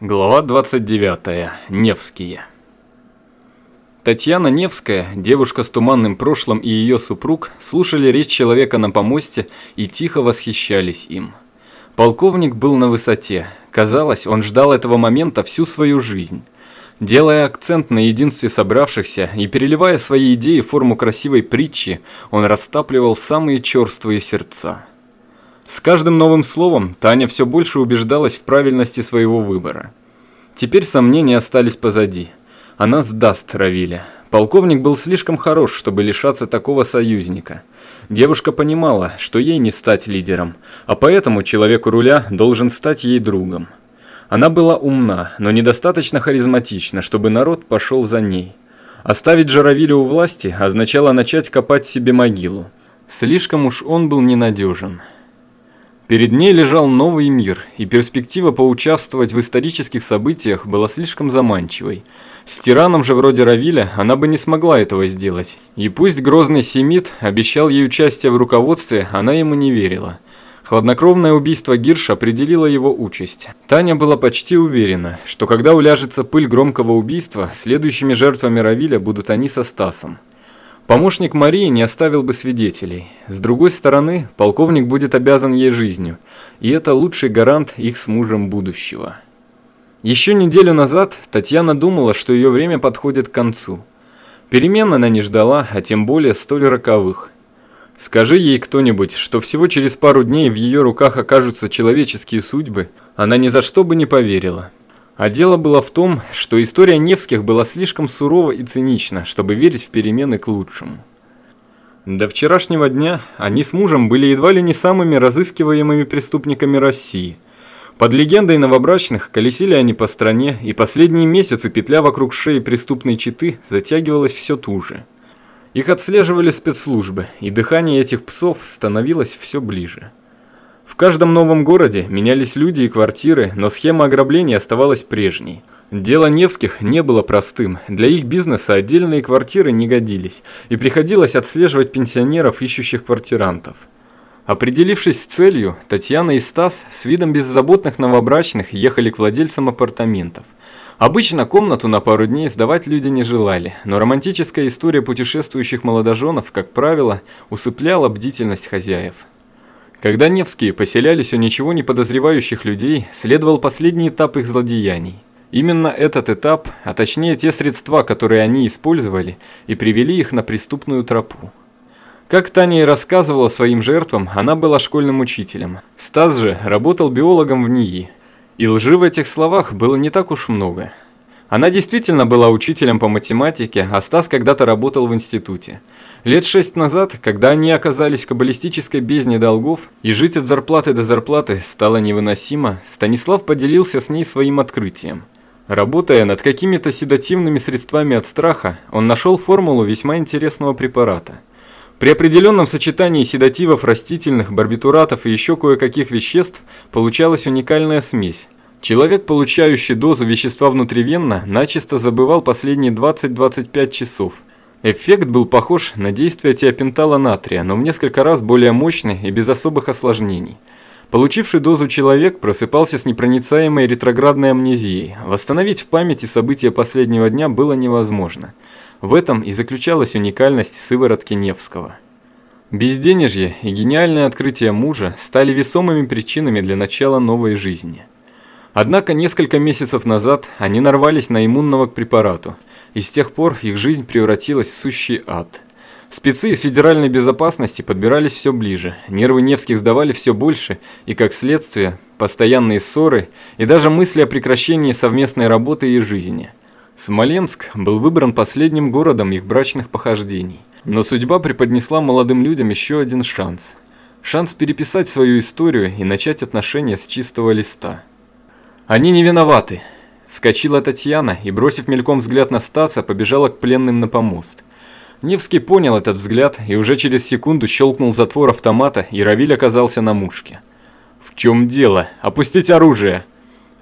Глава 29. Невские. Татьяна Невская, девушка с туманным прошлым и ее супруг, слушали речь человека на помосте и тихо восхищались им. Полковник был на высоте. Казалось, он ждал этого момента всю свою жизнь. Делая акцент на единстве собравшихся и переливая свои идеи в форму красивой притчи, он растапливал самые черствые сердца. С каждым новым словом Таня все больше убеждалась в правильности своего выбора. Теперь сомнения остались позади. Она сдаст Равиля. Полковник был слишком хорош, чтобы лишаться такого союзника. Девушка понимала, что ей не стать лидером, а поэтому человек у руля должен стать ей другом. Она была умна, но недостаточно харизматична, чтобы народ пошел за ней. Оставить же Равиля у власти означало начать копать себе могилу. Слишком уж он был ненадежен. Перед ней лежал новый мир, и перспектива поучаствовать в исторических событиях была слишком заманчивой. С тираном же вроде Равиля она бы не смогла этого сделать. И пусть грозный Семит обещал ей участие в руководстве, она ему не верила. Хладнокровное убийство Гирш определило его участь. Таня была почти уверена, что когда уляжется пыль громкого убийства, следующими жертвами Равиля будут они со Стасом. Помощник Марии не оставил бы свидетелей. С другой стороны, полковник будет обязан ей жизнью, и это лучший гарант их с мужем будущего. Еще неделю назад Татьяна думала, что ее время подходит к концу. Перемен она не ждала, а тем более столь роковых. Скажи ей кто-нибудь, что всего через пару дней в ее руках окажутся человеческие судьбы, она ни за что бы не поверила. А дело было в том, что история Невских была слишком сурова и цинична, чтобы верить в перемены к лучшему. До вчерашнего дня они с мужем были едва ли не самыми разыскиваемыми преступниками России. Под легендой новобрачных колесили они по стране, и последние месяцы петля вокруг шеи преступной четы затягивалась все туже. Их отслеживали спецслужбы, и дыхание этих псов становилось все ближе. В каждом новом городе менялись люди и квартиры, но схема ограбления оставалась прежней. Дело Невских не было простым, для их бизнеса отдельные квартиры не годились, и приходилось отслеживать пенсионеров, ищущих квартирантов. Определившись с целью, Татьяна и Стас с видом беззаботных новобрачных ехали к владельцам апартаментов. Обычно комнату на пару дней сдавать люди не желали, но романтическая история путешествующих молодоженов, как правило, усыпляла бдительность хозяев. Когда Невские поселялись у ничего не подозревающих людей, следовал последний этап их злодеяний. Именно этот этап, а точнее те средства, которые они использовали, и привели их на преступную тропу. Как Таня и рассказывала своим жертвам, она была школьным учителем. Стас же работал биологом в НИИ. И лжи в этих словах было не так уж много. Она действительно была учителем по математике, а Стас когда-то работал в институте. Лет шесть назад, когда они оказались в каббалистической бездне долгов, и жить от зарплаты до зарплаты стало невыносимо, Станислав поделился с ней своим открытием. Работая над какими-то седативными средствами от страха, он нашел формулу весьма интересного препарата. При определенном сочетании седативов растительных, барбитуратов и еще кое-каких веществ получалась уникальная смесь, Человек, получающий дозу вещества внутривенно, начисто забывал последние 20-25 часов. Эффект был похож на действие тиопентала натрия, но в несколько раз более мощный и без особых осложнений. Получивший дозу человек просыпался с непроницаемой ретроградной амнезией. Восстановить в памяти события последнего дня было невозможно. В этом и заключалась уникальность сыворотки Невского. Безденежье и гениальное открытие мужа стали весомыми причинами для начала новой жизни – Однако несколько месяцев назад они нарвались на иммунного к препарату, и с тех пор их жизнь превратилась в сущий ад. Спецы из федеральной безопасности подбирались все ближе, нервы Невских сдавали все больше, и как следствие, постоянные ссоры и даже мысли о прекращении совместной работы и жизни. Смоленск был выбран последним городом их брачных похождений. Но судьба преподнесла молодым людям еще один шанс. Шанс переписать свою историю и начать отношения с чистого листа. «Они не виноваты!» Вскочила Татьяна и, бросив мельком взгляд на Стаса, побежала к пленным на помост. Невский понял этот взгляд и уже через секунду щелкнул затвор автомата, и Равиль оказался на мушке. «В чем дело? Опустить оружие!»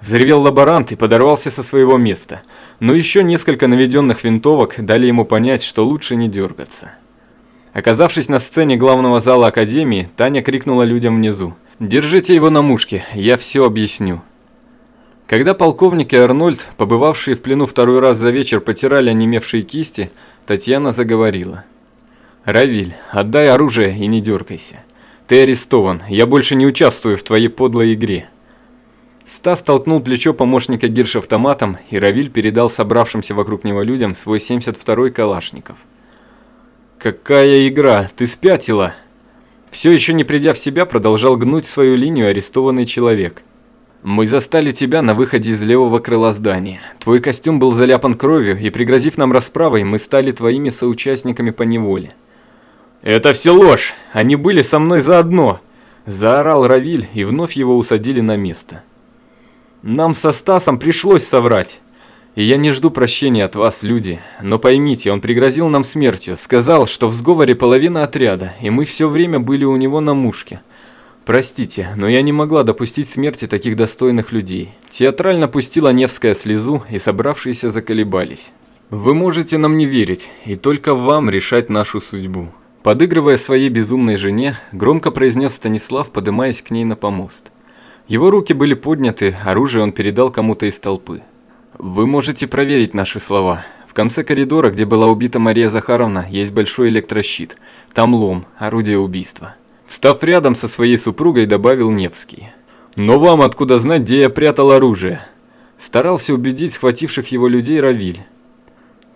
Взревел лаборант и подорвался со своего места, но еще несколько наведенных винтовок дали ему понять, что лучше не дергаться. Оказавшись на сцене главного зала Академии, Таня крикнула людям внизу. «Держите его на мушке, я все объясню». Когда полковник и Арнольд, побывавшие в плену второй раз за вечер, потирали онемевшие кисти, Татьяна заговорила. «Равиль, отдай оружие и не дергайся. Ты арестован, я больше не участвую в твоей подлой игре». Стас толкнул плечо помощника Гирш автоматом, и Равиль передал собравшимся вокруг него людям свой 72-й Калашников. «Какая игра? Ты спятила!» Все еще не придя в себя, продолжал гнуть свою линию арестованный человек. «Мы застали тебя на выходе из левого крыла здания. Твой костюм был заляпан кровью, и пригрозив нам расправой, мы стали твоими соучастниками по неволе». «Это все ложь! Они были со мной заодно!» Заорал Равиль, и вновь его усадили на место. Нам со Стасом пришлось соврать. И я не жду прощения от вас, люди. Но поймите, он пригрозил нам смертью. Сказал, что в сговоре половина отряда, и мы все время были у него на мушке. Простите, но я не могла допустить смерти таких достойных людей. Театрально пустила Невская слезу, и собравшиеся заколебались. Вы можете нам не верить, и только вам решать нашу судьбу. Подыгрывая своей безумной жене, громко произнес Станислав, подымаясь к ней на помост. Его руки были подняты, оружие он передал кому-то из толпы. Вы можете проверить наши слова. В конце коридора, где была убита Мария Захаровна, есть большой электрощит. Там лом, орудие убийства. Встав рядом со своей супругой, добавил Невский. Но вам откуда знать, где я прятал оружие? Старался убедить схвативших его людей Равиль.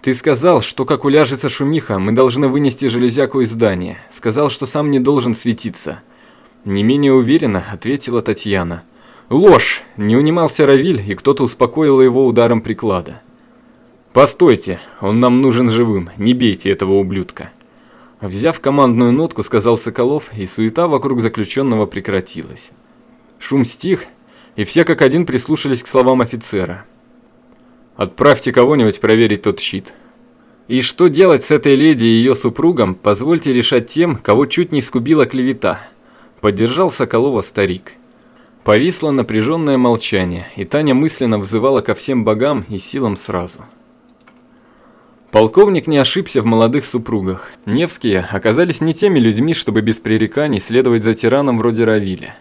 Ты сказал, что как уляжется шумиха, мы должны вынести железяку из здания. Сказал, что сам не должен светиться. Не менее уверенно ответила Татьяна. Ложь! Не унимался Равиль, и кто-то успокоил его ударом приклада. «Постойте, он нам нужен живым, не бейте этого ублюдка». Взяв командную нотку, сказал Соколов, и суета вокруг заключенного прекратилась. Шум стих, и все как один прислушались к словам офицера. «Отправьте кого-нибудь проверить тот щит». И что делать с этой леди и ее супругом, позвольте решать тем, кого чуть не скубила клевета – Поддержал Соколова старик. Повисло напряженное молчание, и Таня мысленно взывала ко всем богам и силам сразу. Полковник не ошибся в молодых супругах. Невские оказались не теми людьми, чтобы без пререканий следовать за тираном вроде Равиля.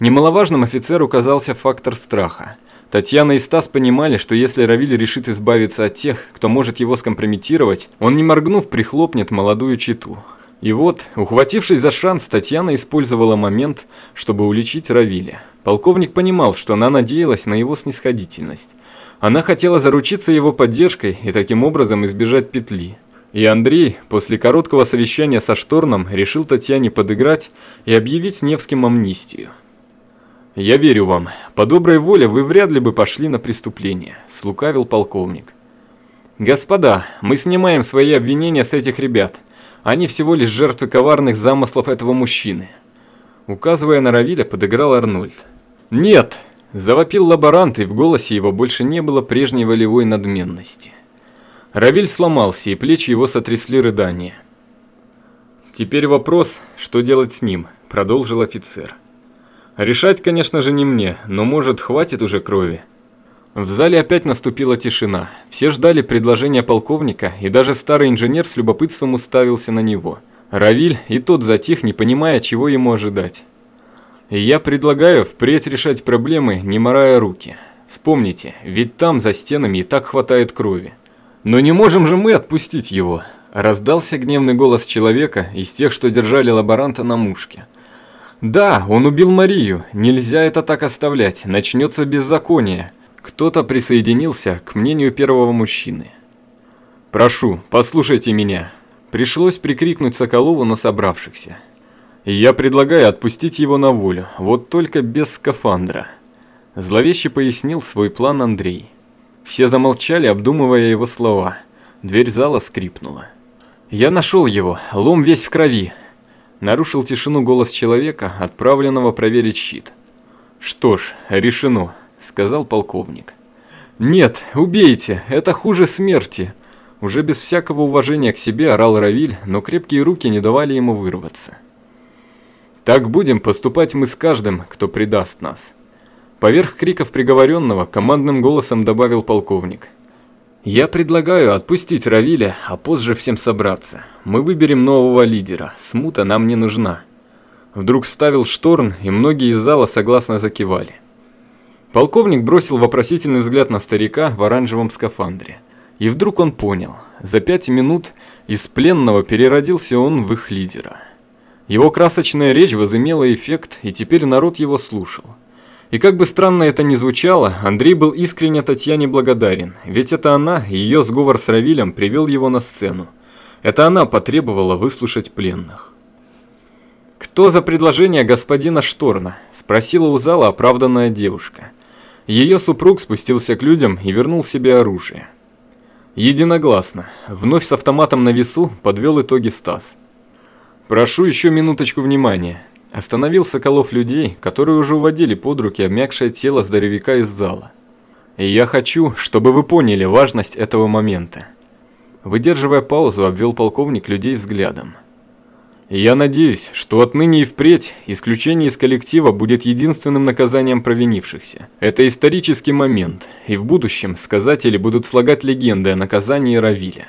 Немаловажным офицеру казался фактор страха. Татьяна и Стас понимали, что если Равиль решит избавиться от тех, кто может его скомпрометировать, он не моргнув прихлопнет молодую читу. И вот, ухватившись за шанс, Татьяна использовала момент, чтобы уличить Равиля. Полковник понимал, что она надеялась на его снисходительность. Она хотела заручиться его поддержкой и таким образом избежать петли. И Андрей, после короткого совещания со Шторном, решил Татьяне подыграть и объявить Невским амнистию. «Я верю вам. По доброй воле вы вряд ли бы пошли на преступление», – слукавил полковник. «Господа, мы снимаем свои обвинения с этих ребят. Они всего лишь жертвы коварных замыслов этого мужчины. Указывая на Равиля, подыграл Арнольд. «Нет!» – завопил лаборант, и в голосе его больше не было прежней волевой надменности. Равиль сломался, и плечи его сотрясли рыдания. «Теперь вопрос, что делать с ним?» – продолжил офицер. «Решать, конечно же, не мне, но, может, хватит уже крови?» В зале опять наступила тишина. Все ждали предложения полковника, и даже старый инженер с любопытством уставился на него. Равиль и тот затих, не понимая, чего ему ожидать. Я предлагаю впредь решать проблемы, не морая руки. Вспомните, ведь там за стенами и так хватает крови. Но не можем же мы отпустить его. Раздался гневный голос человека из тех, что держали лаборанта на мушке. Да, он убил Марию, нельзя это так оставлять, начнется беззаконие. Кто-то присоединился к мнению первого мужчины. «Прошу, послушайте меня». Пришлось прикрикнуть Соколову на собравшихся. «Я предлагаю отпустить его на волю, вот только без скафандра». Зловеще пояснил свой план Андрей. Все замолчали, обдумывая его слова. Дверь зала скрипнула. «Я нашел его, лом весь в крови», Нарушил тишину голос человека, отправленного проверить щит. «Что ж, решено сказал полковник. «Нет, убейте, это хуже смерти!» Уже без всякого уважения к себе орал Равиль, но крепкие руки не давали ему вырваться. «Так будем поступать мы с каждым, кто предаст нас». Поверх криков приговоренного командным голосом добавил полковник. «Я предлагаю отпустить Равиля, а позже всем собраться. Мы выберем нового лидера, смута нам не нужна». Вдруг ставил шторн, и многие из зала согласно закивали. Полковник бросил вопросительный взгляд на старика в оранжевом скафандре. И вдруг он понял, за пять минут из пленного переродился он в их лидера. Его красочная речь возымела эффект, и теперь народ его слушал. И как бы странно это ни звучало, Андрей был искренне Татьяне благодарен, ведь это она, ее сговор с Равилем привел его на сцену. Это она потребовала выслушать пленных. «Кто за предложение господина Шторна?» – спросила у зала оправданная девушка. Ее супруг спустился к людям и вернул себе оружие. Единогласно. Вновь с автоматом на весу подвел итоги Стас. «Прошу еще минуточку внимания». Остановил Соколов людей, которые уже уводили под руки обмякшее тело здоровяка из зала. И я хочу, чтобы вы поняли важность этого момента. Выдерживая паузу, обвел полковник людей взглядом. Я надеюсь, что отныне и впредь исключение из коллектива будет единственным наказанием провинившихся. Это исторический момент, и в будущем сказатели будут слагать легенды о наказании Равиля.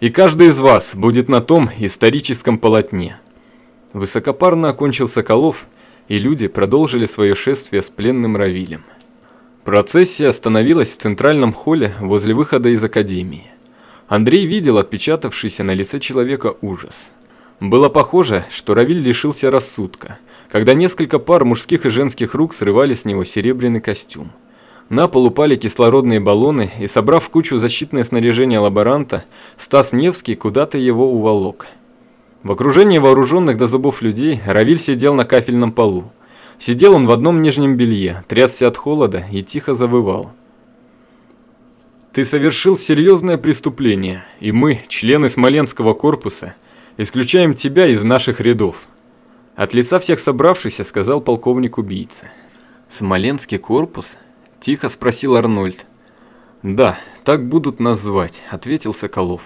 И каждый из вас будет на том историческом полотне. Высокопарно окончил Соколов, и люди продолжили свое шествие с пленным Равилем. Процессия остановилась в центральном холле возле выхода из академии. Андрей видел отпечатавшийся на лице человека ужас – было похоже, что Равиль лишился рассудка, когда несколько пар мужских и женских рук срывали с него серебряный костюм. На пол упали кислородные баллоны, и, собрав кучу защитное снаряжение лаборанта, Стас Невский куда-то его уволок. В окружении вооруженных до зубов людей Равиль сидел на кафельном полу. Сидел он в одном нижнем белье, трясся от холода и тихо завывал. «Ты совершил серьезное преступление, и мы, члены Смоленского корпуса, Исключаем тебя из наших рядов. От лица всех собравшихся сказал полковник убийца. Смоленский корпус? Тихо спросил Арнольд. Да, так будут нас звать, ответил Соколов.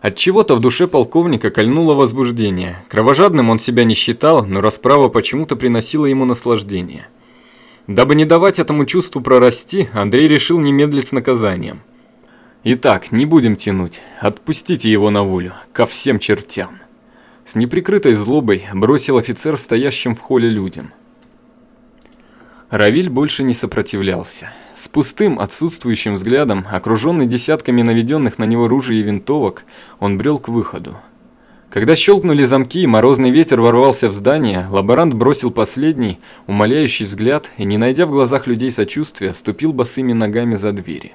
От чего-то в душе полковника кольнуло возбуждение. Кровожадным он себя не считал, но расправа почему-то приносила ему наслаждение. Дабы не давать этому чувству прорасти, Андрей решил не медлить с наказанием. Итак, не будем тянуть. Отпустите его на волю, ко всем чертям. С неприкрытой злобой бросил офицер стоящим в холле людям. Равиль больше не сопротивлялся. С пустым, отсутствующим взглядом, окруженный десятками наведенных на него ружей и винтовок, он брел к выходу. Когда щелкнули замки и морозный ветер ворвался в здание, лаборант бросил последний, умоляющий взгляд и, не найдя в глазах людей сочувствия, ступил босыми ногами за двери.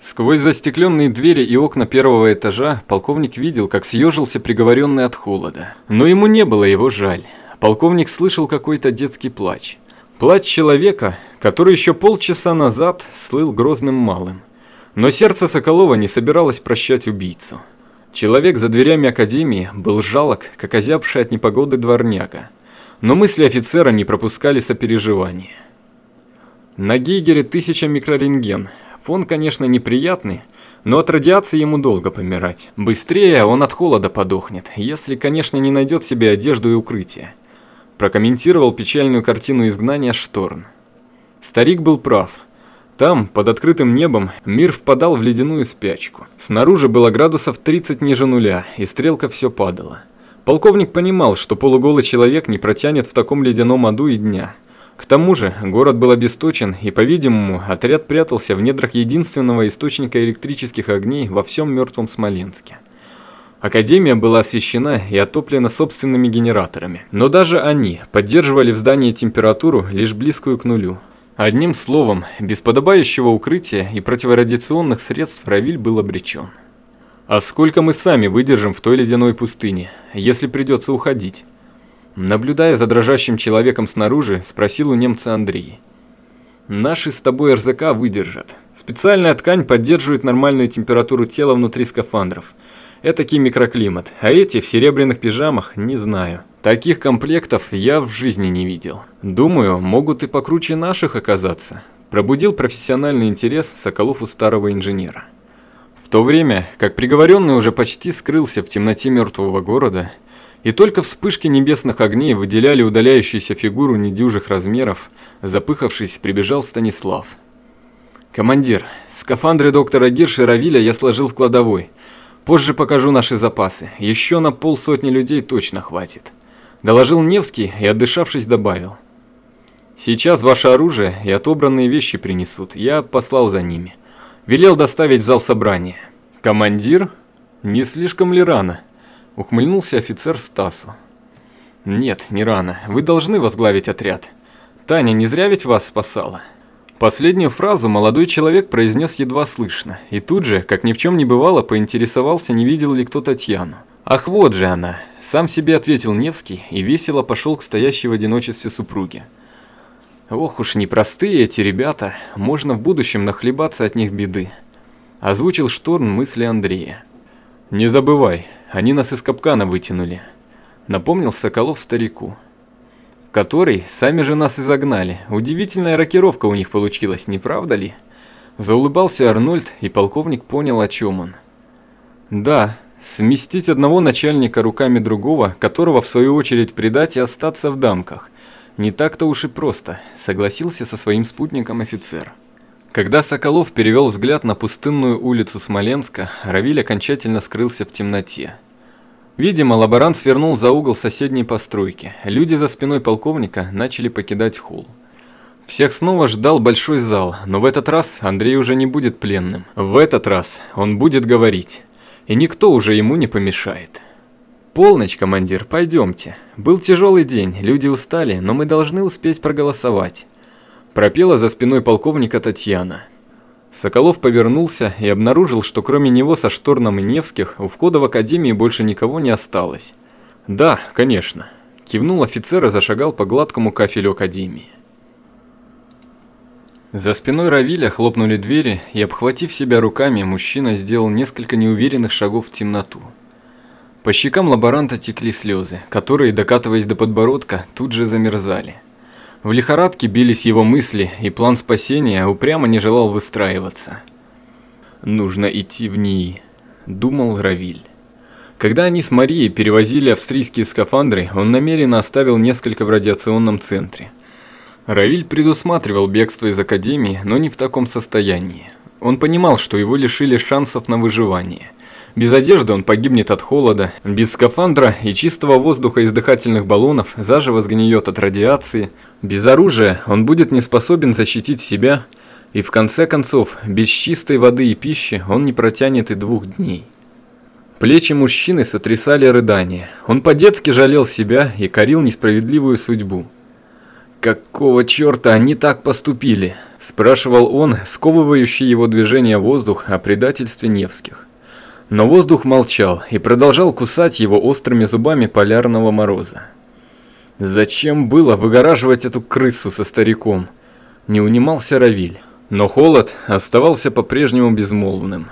Сквозь застекленные двери и окна первого этажа полковник видел, как съежился приговоренный от холода. Но ему не было его жаль. Полковник слышал какой-то детский плач. Плач человека, который еще полчаса назад слыл грозным малым. Но сердце Соколова не собиралось прощать убийцу. Человек за дверями академии был жалок, как озябший от непогоды дворняга. Но мысли офицера не пропускали сопереживания. На Гейгере тысяча микрорентген, Фон, конечно, неприятный, но от радиации ему долго помирать. Быстрее он от холода подохнет, если, конечно, не найдет себе одежду и укрытие. Прокомментировал печальную картину изгнания Шторн. Старик был прав. Там, под открытым небом, мир впадал в ледяную спячку. Снаружи было градусов 30 ниже нуля, и стрелка все падала. Полковник понимал, что полуголый человек не протянет в таком ледяном аду и дня. К тому же, город был обесточен, и, по-видимому, отряд прятался в недрах единственного источника электрических огней во всем мертвом Смоленске. Академия была освещена и отоплена собственными генераторами, но даже они поддерживали в здании температуру лишь близкую к нулю. Одним словом, без подобающего укрытия и противорадиационных средств Равиль был обречен. А сколько мы сами выдержим в той ледяной пустыне, если придется уходить? Наблюдая за дрожащим человеком снаружи, спросил у немца Андрей. «Наши с тобой РЗК выдержат. Специальная ткань поддерживает нормальную температуру тела внутри скафандров. Этакий микроклимат, а эти в серебряных пижамах не знаю. Таких комплектов я в жизни не видел. Думаю, могут и покруче наших оказаться». Пробудил профессиональный интерес Соколов у старого инженера. В то время, как приговоренный уже почти скрылся в темноте мертвого города, и только вспышки небесных огней выделяли удаляющуюся фигуру недюжих размеров, запыхавшись, прибежал Станислав. «Командир, скафандры доктора Гирша Равиля я сложил в кладовой. Позже покажу наши запасы. Еще на полсотни людей точно хватит», – доложил Невский и, отдышавшись, добавил. Сейчас ваше оружие и отобранные вещи принесут. Я послал за ними. Велел доставить в зал собрания. Командир? Не слишком ли рано? Ухмыльнулся офицер Стасу. Нет, не рано. Вы должны возглавить отряд. Таня не зря ведь вас спасала. Последнюю фразу молодой человек произнес едва слышно, и тут же, как ни в чем не бывало, поинтересовался, не видел ли кто Татьяну. «Ах, вот же она!» – сам себе ответил Невский и весело пошел к стоящей в одиночестве супруге. Ох уж непростые эти ребята, можно в будущем нахлебаться от них беды. Озвучил Шторн мысли Андрея. Не забывай, они нас из капкана вытянули. Напомнил Соколов старику. Который сами же нас и загнали. Удивительная рокировка у них получилась, не правда ли? Заулыбался Арнольд, и полковник понял, о чем он. Да, сместить одного начальника руками другого, которого в свою очередь предать и остаться в дамках. Не так-то уж и просто, согласился со своим спутником офицер. Когда Соколов перевел взгляд на пустынную улицу Смоленска, Равиль окончательно скрылся в темноте. Видимо, лаборант свернул за угол соседней постройки. Люди за спиной полковника начали покидать холл. Всех снова ждал большой зал, но в этот раз Андрей уже не будет пленным. В этот раз он будет говорить, и никто уже ему не помешает. «Полночь, командир, пойдемте. Был тяжелый день, люди устали, но мы должны успеть проголосовать». Пропела за спиной полковника Татьяна. Соколов повернулся и обнаружил, что кроме него со Шторном и Невских у входа в академии больше никого не осталось. «Да, конечно», – кивнул офицер и зашагал по гладкому кафелю академии. За спиной Равиля хлопнули двери, и, обхватив себя руками, мужчина сделал несколько неуверенных шагов в темноту. По щекам лаборанта текли слезы, которые, докатываясь до подбородка, тут же замерзали. В лихорадке бились его мысли, и план спасения упрямо не желал выстраиваться. «Нужно идти в НИИ», – думал Равиль. Когда они с Марией перевозили австрийские скафандры, он намеренно оставил несколько в радиационном центре. Равиль предусматривал бегство из Академии, но не в таком состоянии. Он понимал, что его лишили шансов на выживание. Без одежды он погибнет от холода, без скафандра и чистого воздуха из дыхательных баллонов заживо сгниет от радиации, без оружия он будет не способен защитить себя, и в конце концов, без чистой воды и пищи он не протянет и двух дней. Плечи мужчины сотрясали рыдания. Он по-детски жалел себя и корил несправедливую судьбу. «Какого черта они так поступили?» – спрашивал он, сковывающий его движение воздух о предательстве Невских. Но воздух молчал и продолжал кусать его острыми зубами полярного мороза. Зачем было выгораживать эту крысу со стариком? Не унимался Равиль, но холод оставался по-прежнему безмолвным.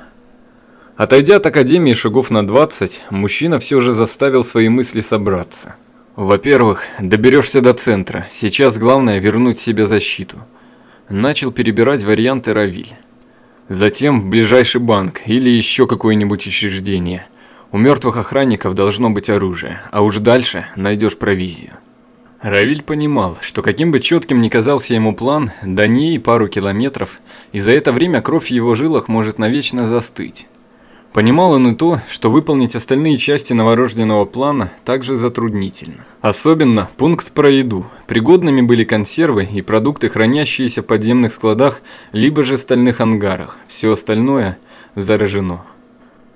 Отойдя от Академии шагов на 20, мужчина все же заставил свои мысли собраться. Во-первых, доберешься до центра, сейчас главное вернуть себе защиту. Начал перебирать варианты Равиль. Затем в ближайший банк или еще какое-нибудь учреждение. У мертвых охранников должно быть оружие, а уж дальше найдешь провизию. Равиль понимал, что каким бы четким ни казался ему план, до ней пару километров, и за это время кровь в его жилах может навечно застыть. Понимал он и то, что выполнить остальные части новорожденного плана также затруднительно. Особенно пункт про еду. Пригодными были консервы и продукты, хранящиеся в подземных складах, либо же стальных ангарах. Все остальное заражено.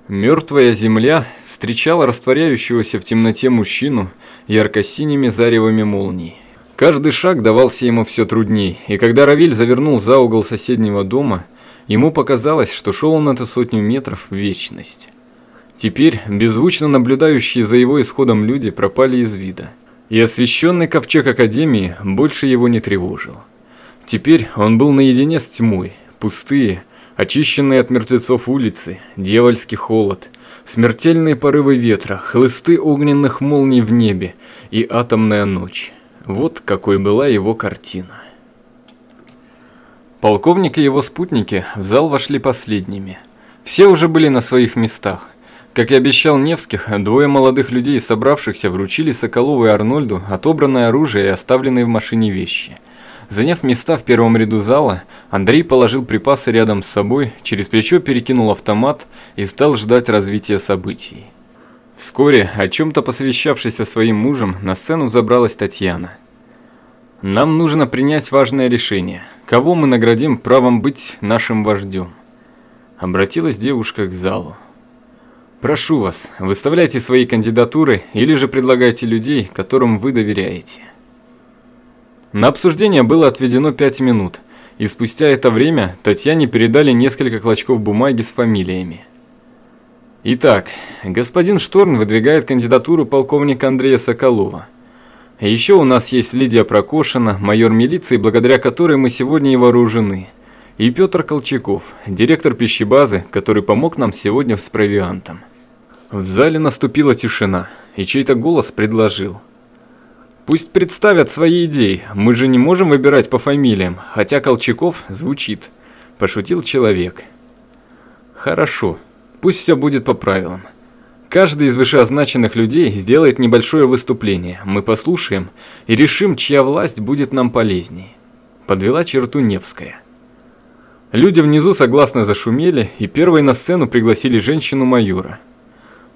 Мертвая земля встречала растворяющегося в темноте мужчину ярко-синими заревами молний. Каждый шаг давался ему все трудней, и когда Равиль завернул за угол соседнего дома – Ему показалось, что шел он эту сотню метров в вечность. Теперь беззвучно наблюдающие за его исходом люди пропали из вида, и освещенный ковчег Академии больше его не тревожил. Теперь он был наедине с тьмой, пустые, очищенные от мертвецов улицы, дьявольский холод, смертельные порывы ветра, хлысты огненных молний в небе и атомная ночь. Вот какой была его картина. Полковник и его спутники в зал вошли последними. Все уже были на своих местах. Как и обещал Невских, двое молодых людей, собравшихся, вручили Соколову и Арнольду отобранное оружие и оставленные в машине вещи. Заняв места в первом ряду зала, Андрей положил припасы рядом с собой, через плечо перекинул автомат и стал ждать развития событий. Вскоре, о чем-то посовещавшись со своим мужем, на сцену взобралась Татьяна. Нам нужно принять важное решение. Кого мы наградим правом быть нашим вождем? Обратилась девушка к залу. Прошу вас, выставляйте свои кандидатуры или же предлагайте людей, которым вы доверяете. На обсуждение было отведено пять минут, и спустя это время Татьяне передали несколько клочков бумаги с фамилиями. Итак, господин Шторн выдвигает кандидатуру полковника Андрея Соколова. Еще у нас есть Лидия Прокошина, майор милиции, благодаря которой мы сегодня и вооружены. И Петр Колчаков, директор пищебазы, который помог нам сегодня с провиантом. В зале наступила тишина, и чей-то голос предложил. Пусть представят свои идеи, мы же не можем выбирать по фамилиям, хотя Колчаков звучит. Пошутил человек. Хорошо, Пусть все будет по правилам. Каждый из вышеозначенных людей сделает небольшое выступление, мы послушаем и решим, чья власть будет нам полезней. Подвела черту Невская. Люди внизу согласно зашумели, и первой на сцену пригласили женщину-майора.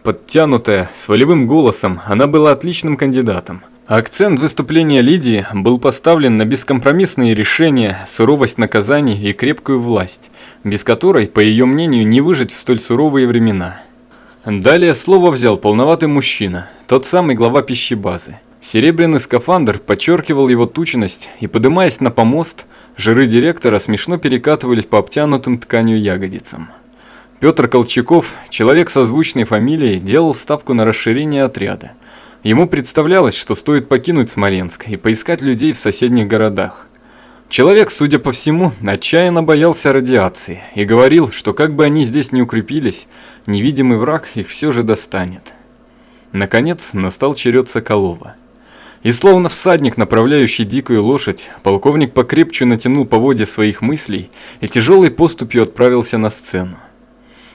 Подтянутая, с волевым голосом, она была отличным кандидатом. Акцент выступления Лидии был поставлен на бескомпромиссные решения, суровость наказаний и крепкую власть, без которой, по ее мнению, не выжить в столь суровые времена. Далее слово взял полноватый мужчина, тот самый глава пищебазы. Серебряный скафандр подчеркивал его тучность, и подымаясь на помост, жиры директора смешно перекатывались по обтянутым тканью ягодицам. Петр Колчаков, человек со звучной фамилией, делал ставку на расширение отряда – Ему представлялось, что стоит покинуть Смоленск и поискать людей в соседних городах. Человек, судя по всему, отчаянно боялся радиации и говорил, что как бы они здесь не укрепились, невидимый враг их все же достанет. Наконец, настал черед Соколова. И словно всадник, направляющий дикую лошадь, полковник покрепче натянул поводья своих мыслей и тяжелой поступью отправился на сцену.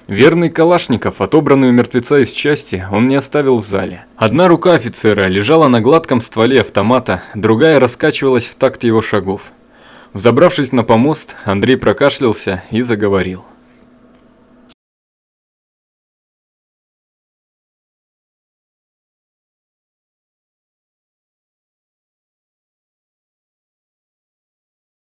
Верный Калашников, отобранный у мертвеца из части, он не оставил в зале. Одна рука офицера лежала на гладком стволе автомата, другая раскачивалась в такт его шагов. Взобравшись на помост, Андрей прокашлялся и заговорил.